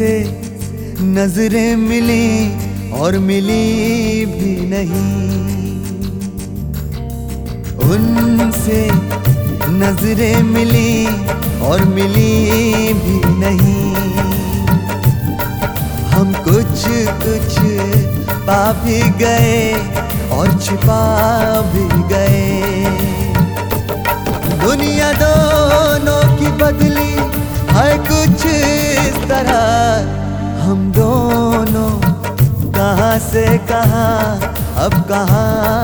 उनसे नज़रें मिली और मिली भी नहीं। उनसे नज़रें मिली और मिली भी नहीं। हम कुछ कुछ पा भी गए और छिपा भी गए। दुनिया दोनों की बदली है कुछ इस तरह। हम दोनों कहाँ से कहाँ अब कहाँ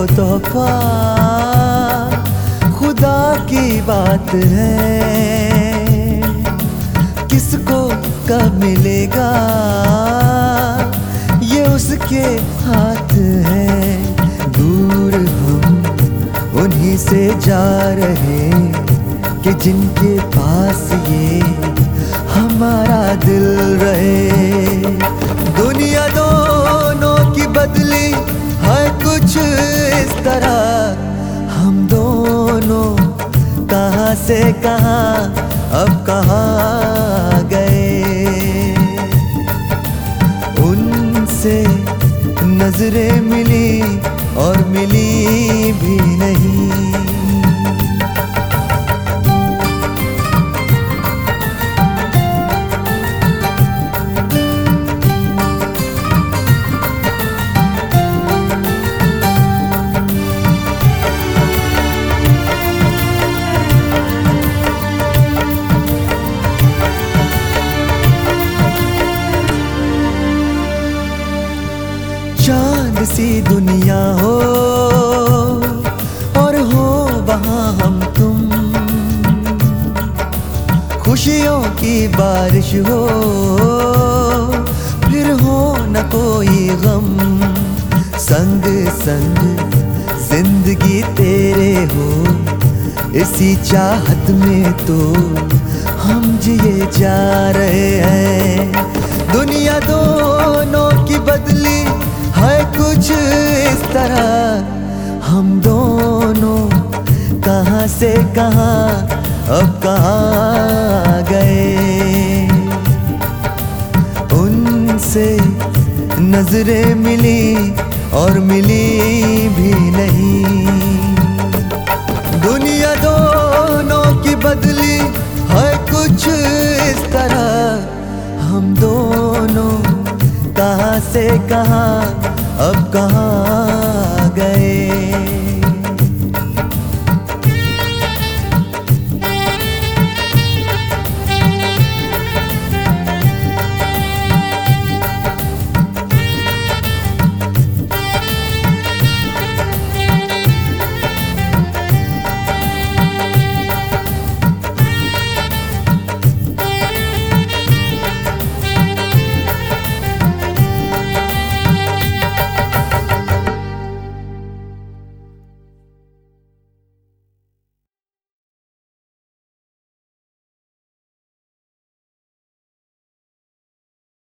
वो तोहफा। खुदा की बात है। किसको कब मिलेगा? ये उसके हाथ है। दूर हम उन्हीं से जा रहे कि जिनके पास ये हमारा दिल रहे। दुनिया दोनों कहाँ अब कहा गए? उनसे नज़रें मिली और मिली भी नहीं। सी दुनिया हो, और हो वहाँ हम तुम। खुशियों की बारिश हो, फिर हो न कोई गम। संग संग ज़िंदगी तेरे हो, इसी चाहत में तो हम जिए जा रहे हैं। दुनिया दोनों हम दोनों कहाँ से कहाँ अब कहाँ गए? उनसे नज़रें मिली और मिली भी नहीं। दुनिया दोनों की बदली है कुछ इस तरह। हम दोनों कहाँ से कहाँ, अब कहाँ